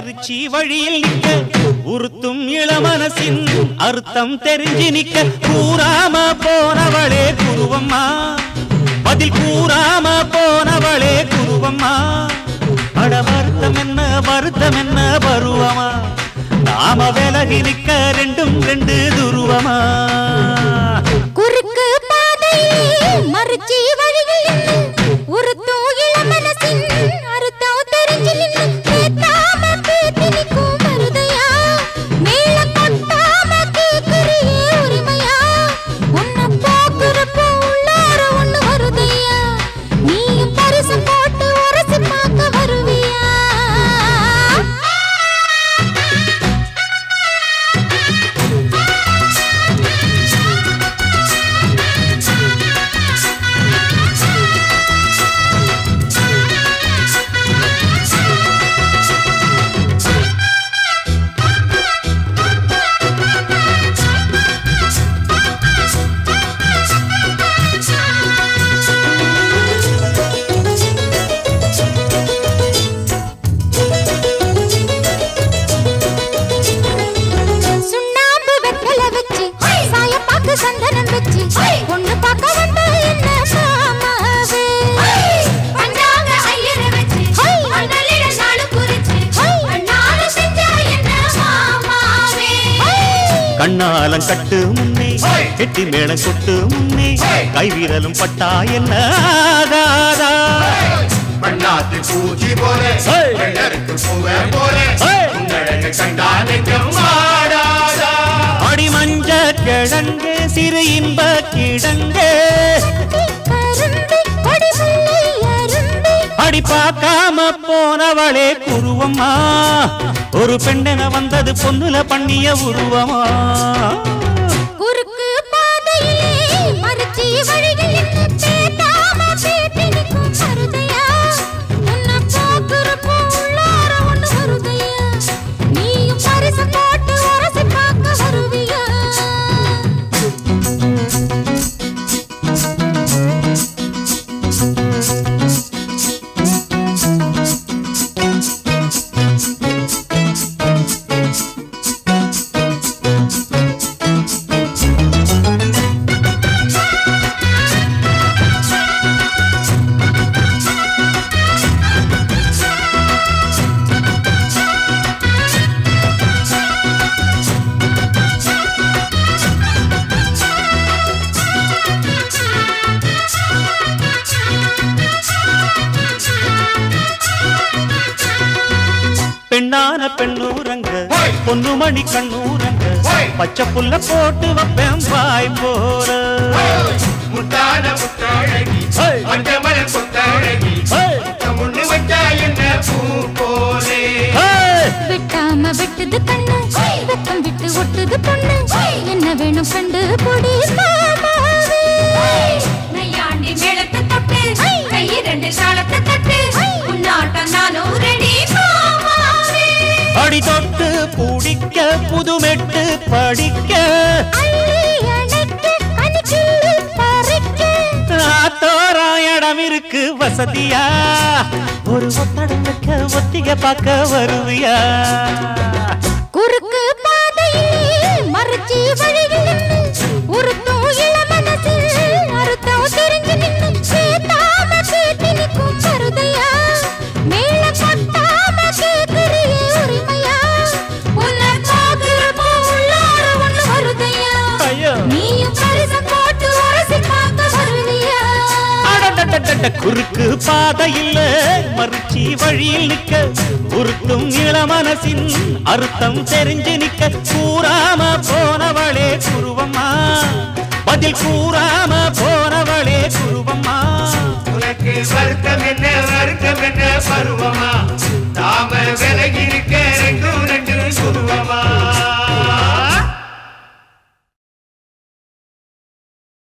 மறுச்சி வழியில் நிற்க உறுத்தும் இளமனசின் அர்த்தம் தெரிஞ்சு நிற்க. கூறாம போனவளே குருவம்மா பதில் கூறாம போனவளே குருவம்மா. அட வருத்தம் என்ன வருத்தம் என்ன பருவமா நாம விலகி நிற்க ரெண்டும் ரெண்டு துருவமா கண்ணாலம் கட்டு முன்னே கெட்டி மேளம் கொட்டு முன்னே கைவிரலும் பட்டா என்ன? பண்ணாத்து பூச்சி போல கிழங்கு சிறு இன்ப கிழங்கு அப்படி பார்க்காம போனவளே குருவம்மா. ஒரு பெண்ணென வந்தது பொண்ணுல பண்ணிய உருவமா. பெண்ணான பெண்ணூரங்க. பொண்ணு மணி கண்ணூரங்க. பச்சை புல்ல போட்டு வைப்பேன் வாய் போற. முத்தான முத்தழகி. ஏய். மஞ்சமலர் கொத்தழகி ஏய். முன்னு வச்சா என்ன பூ போலே? ஏய்! வெட்டாம வெட்டுது கண்ணு. வெக்கம் விட்டு ஒட்டுது பொண்ணு. என்ன வேணும் கண்டு பொடி. தொட்டு பிடிக்க புதுமெட்டு படிக்க. அள்ளி இடம் இருக்கு வசதியா? ஒரு ஒத்தடம் வைக்க ஒத்திக பார்க்க வருவியா? குறுக்கு பாதையில் மறுச்சி வழியில் கண்ட குறுக்கு பாதையில் மறுச்சி வழியில் நிக்க உருக்கும் இளமனசின் அர்த்தம் தெரிஞ்சு நிக்க கூறாம போனவளே குருவம்மா. பதில் கூறாம போனவளே குருவம்மா. உனக்கு வருத்தம் என்ன வருத்தம் என்ன பருவம்